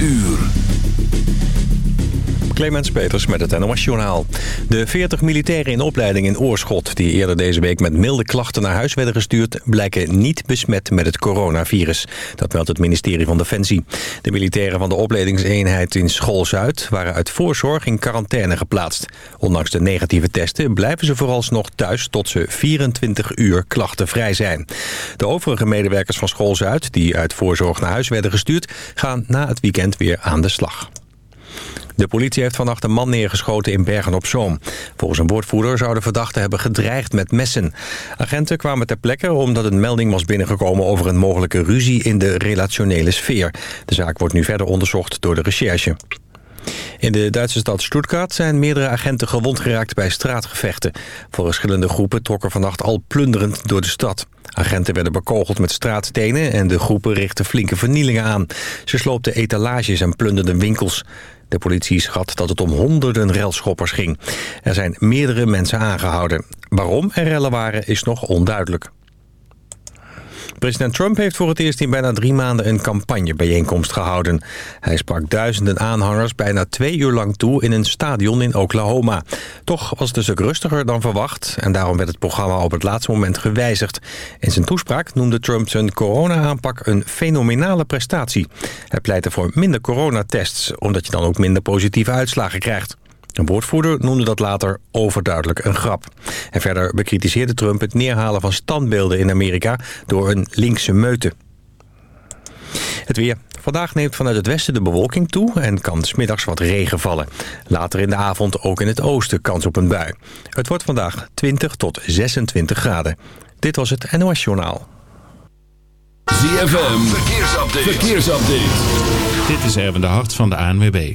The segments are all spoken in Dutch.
uur. Clemens Peters met het NOS Journaal. De 40 militairen in opleiding in Oorschot... die eerder deze week met milde klachten naar huis werden gestuurd... blijken niet besmet met het coronavirus. Dat meldt het ministerie van Defensie. De militairen van de opleidingseenheid in School Zuid... waren uit voorzorg in quarantaine geplaatst. Ondanks de negatieve testen blijven ze vooralsnog thuis... tot ze 24 uur klachtenvrij zijn. De overige medewerkers van School Zuid... die uit voorzorg naar huis werden gestuurd... gaan na het weekend weer aan de slag. De politie heeft vannacht een man neergeschoten in Bergen-op-Zoom. Volgens een woordvoerder zou de verdachte hebben gedreigd met messen. Agenten kwamen ter plekke omdat een melding was binnengekomen... over een mogelijke ruzie in de relationele sfeer. De zaak wordt nu verder onderzocht door de recherche. In de Duitse stad Stuttgart zijn meerdere agenten gewond geraakt bij straatgevechten. Voor verschillende groepen trokken vannacht al plunderend door de stad. Agenten werden bekogeld met straatstenen en de groepen richtten flinke vernielingen aan. Ze sloopten etalages en plunderden winkels. De politie schat dat het om honderden relschoppers ging. Er zijn meerdere mensen aangehouden. Waarom er rellen waren is nog onduidelijk. President Trump heeft voor het eerst in bijna drie maanden een campagnebijeenkomst gehouden. Hij sprak duizenden aanhangers bijna twee uur lang toe in een stadion in Oklahoma. Toch was het een stuk rustiger dan verwacht en daarom werd het programma op het laatste moment gewijzigd. In zijn toespraak noemde Trump zijn corona-aanpak een fenomenale prestatie. Hij pleitte voor minder coronatests, omdat je dan ook minder positieve uitslagen krijgt. Een woordvoerder noemde dat later overduidelijk een grap. En verder bekritiseerde Trump het neerhalen van standbeelden in Amerika door een linkse meute. Het weer. Vandaag neemt vanuit het westen de bewolking toe en kan smiddags wat regen vallen. Later in de avond ook in het oosten kans op een bui. Het wordt vandaag 20 tot 26 graden. Dit was het NOS Journaal. ZFM, verkeersupdate. verkeersupdate. Dit is Erwin de Hart van de ANWB.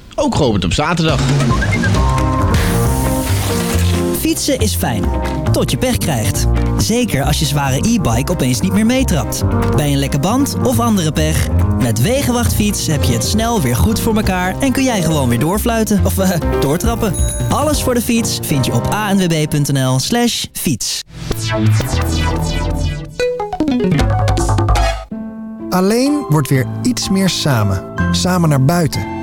Ook geopend op zaterdag. Fietsen is fijn. Tot je pech krijgt. Zeker als je zware e-bike opeens niet meer meetrapt. Bij een lekke band of andere pech. Met Wegenwachtfiets heb je het snel weer goed voor elkaar... en kun jij gewoon weer doorfluiten of uh, doortrappen. Alles voor de fiets vind je op anwb.nl slash fiets. Alleen wordt weer iets meer samen. Samen naar buiten.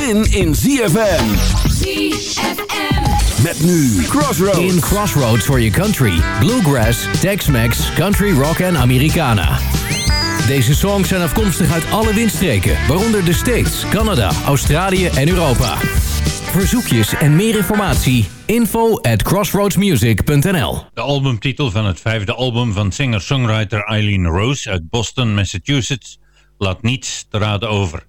zin in ZFM. ZFM. Met nu Crossroads. In Crossroads for your country. Bluegrass, Tex-Mex, Country Rock en Americana. Deze songs zijn afkomstig uit alle windstreken, waaronder de States, Canada, Australië en Europa. Verzoekjes en meer informatie, info at crossroadsmusic.nl De albumtitel van het vijfde album van singer-songwriter Eileen Rose uit Boston, Massachusetts, laat niets te raden over.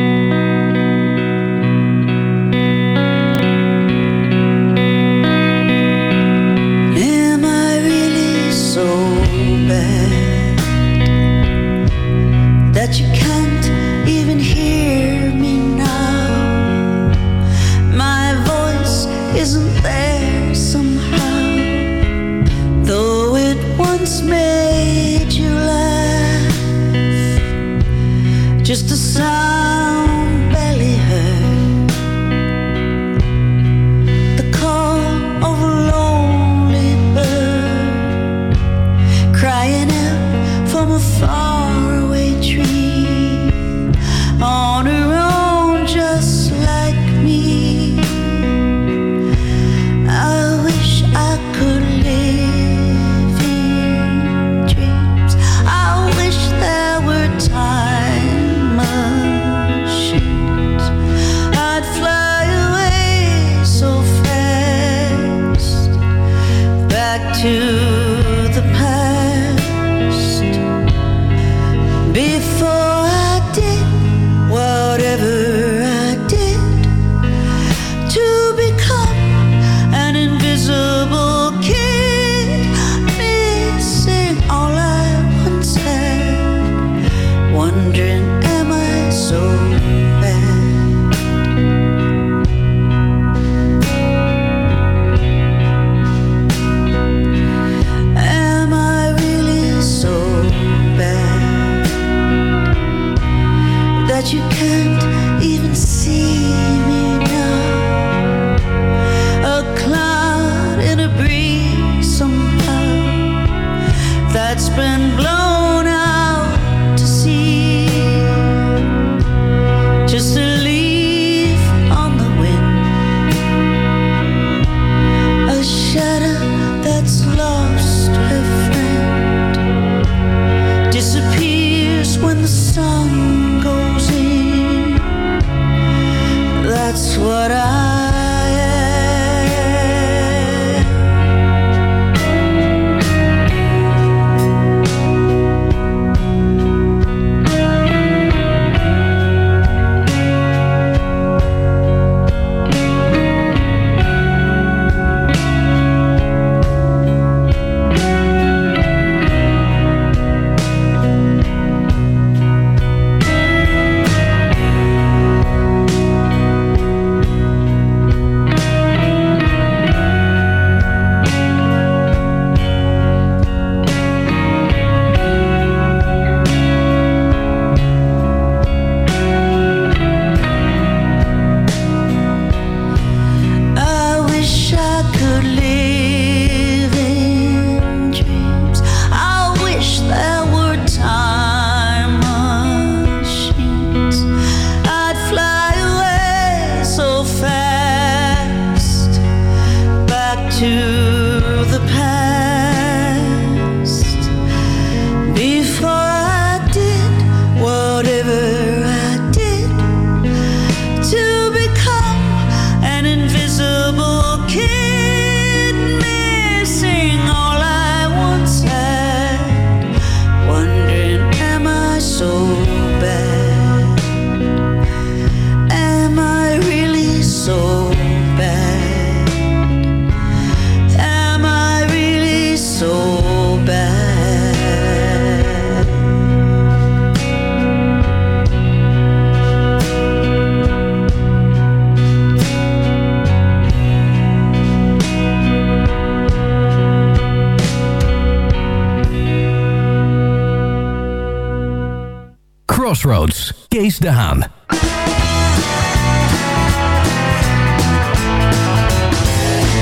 Crossroads. Kees de Haan.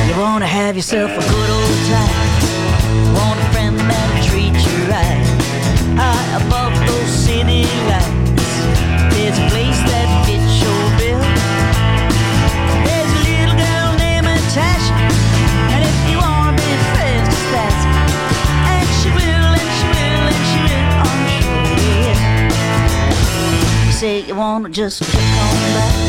You wanna have yourself a just click on that.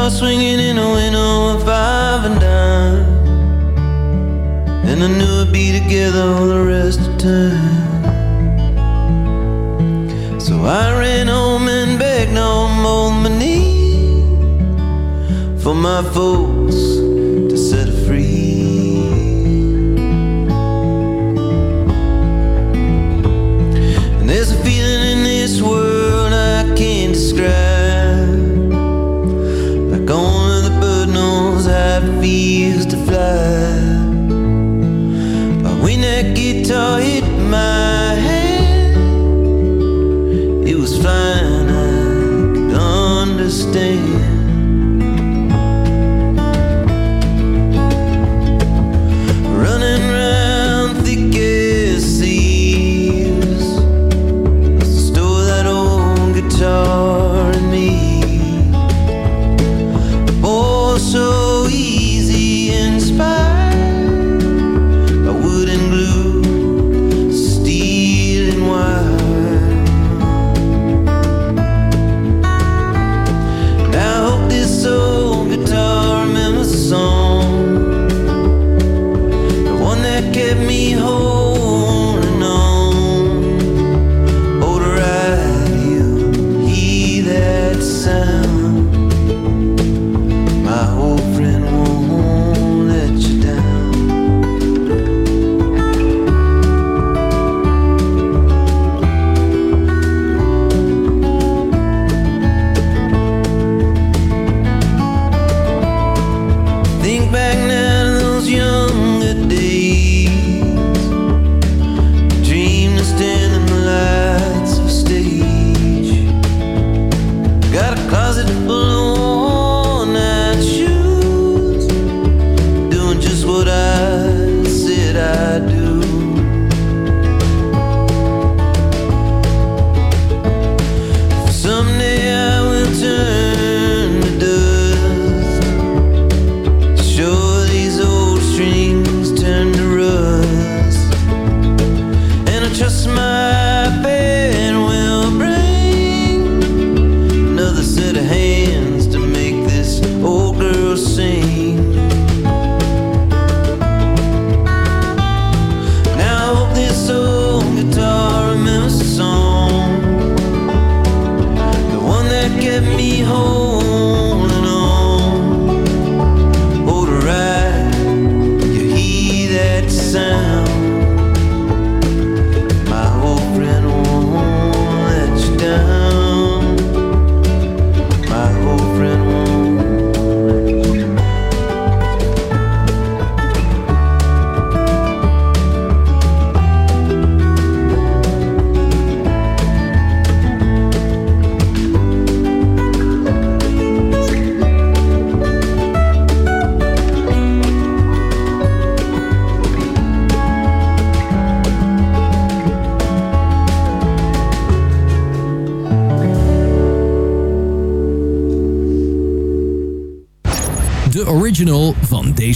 Guitar swinging in a window of five and dime. And I knew I'd be together all the rest of time. So I ran home and begged on both my for my folks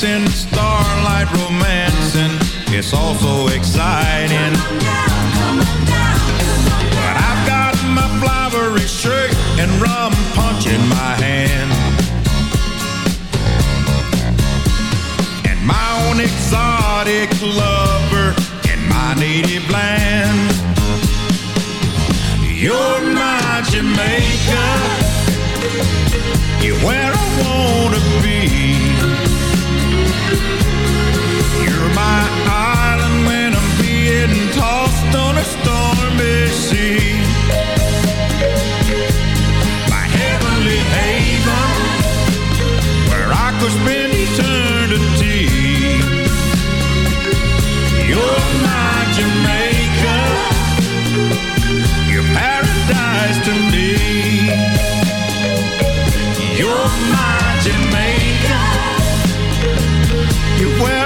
dancing, starlight romancing. It's all so exciting. But I've got my flowery shirt and rum punch in my hand. And my own exotic lover in my native land. You're my Jamaica. You're where I wanna be you're my island when I'm being tossed on a stormy sea. My heavenly haven, where I could spend eternity. You're my Jamaica. You're where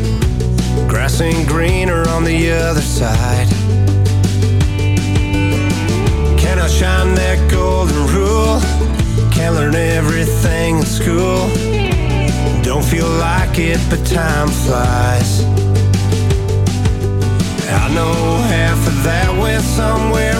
Grass ain't greener on the other side. Can I shine that golden rule? Can't learn everything in school. Don't feel like it, but time flies. I know half of that went somewhere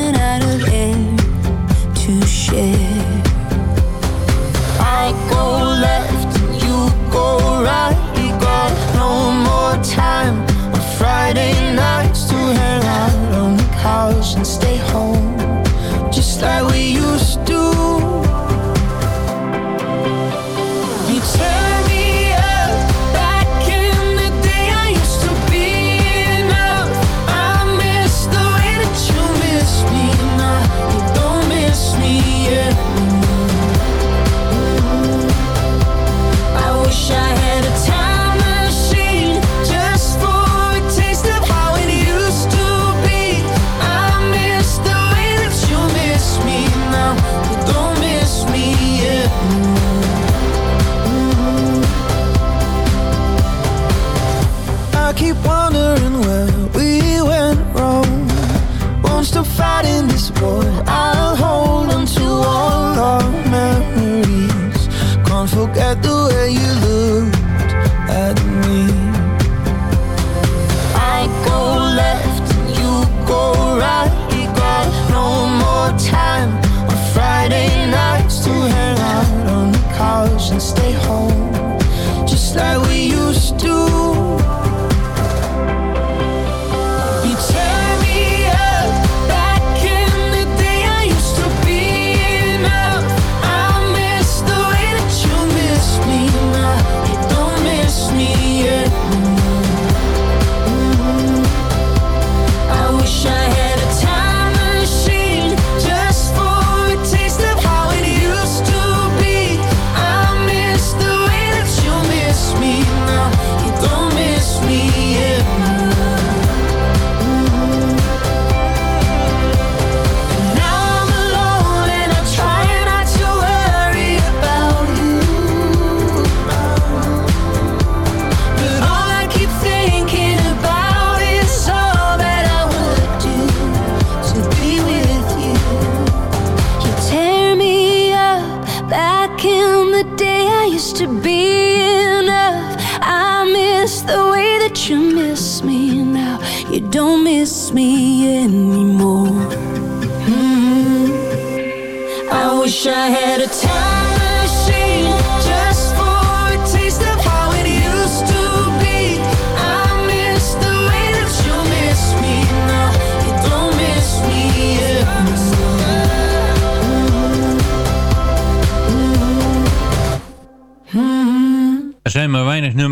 time on Friday nights to hang out on the couch and stay home, just like we used to. fighting this war. I'll hold on to all our memories. Can't forget the way you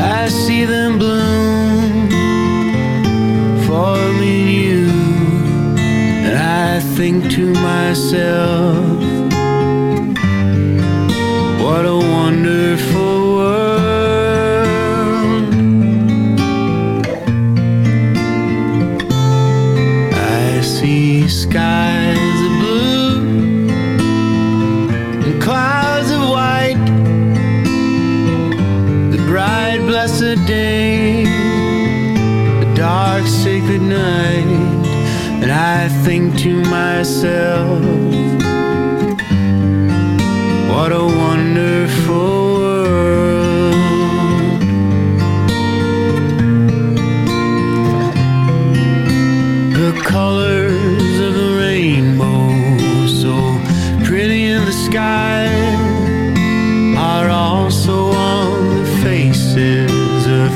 I see them bloom and I think to myself, what a wonderful myself, what a wonderful world. The colors of the rainbow, so pretty in the sky, are also on the faces of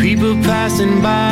people passing by.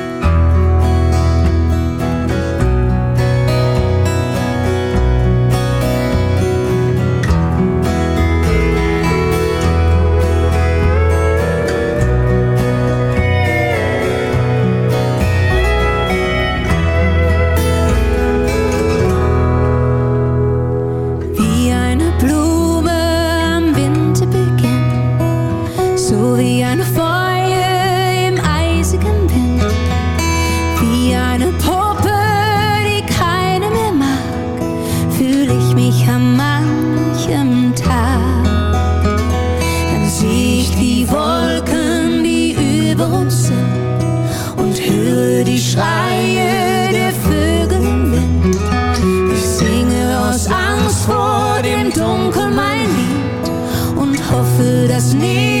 Dat is niet.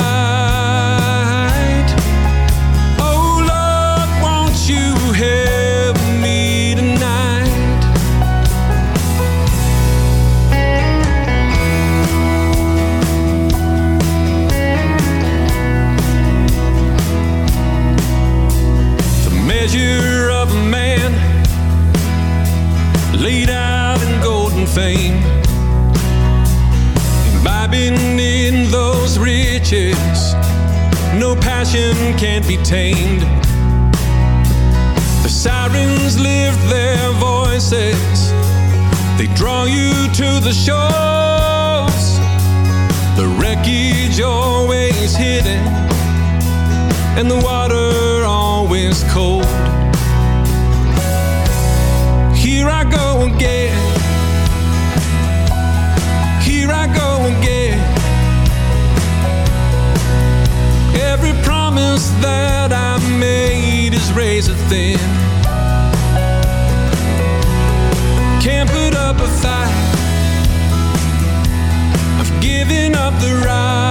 No passion can't be tamed. The sirens lift their voices, they draw you to the shores. The wreckage always hidden, and the water always cold. Here I go again. Razor thin. Can't put up a fight. I've given up the right.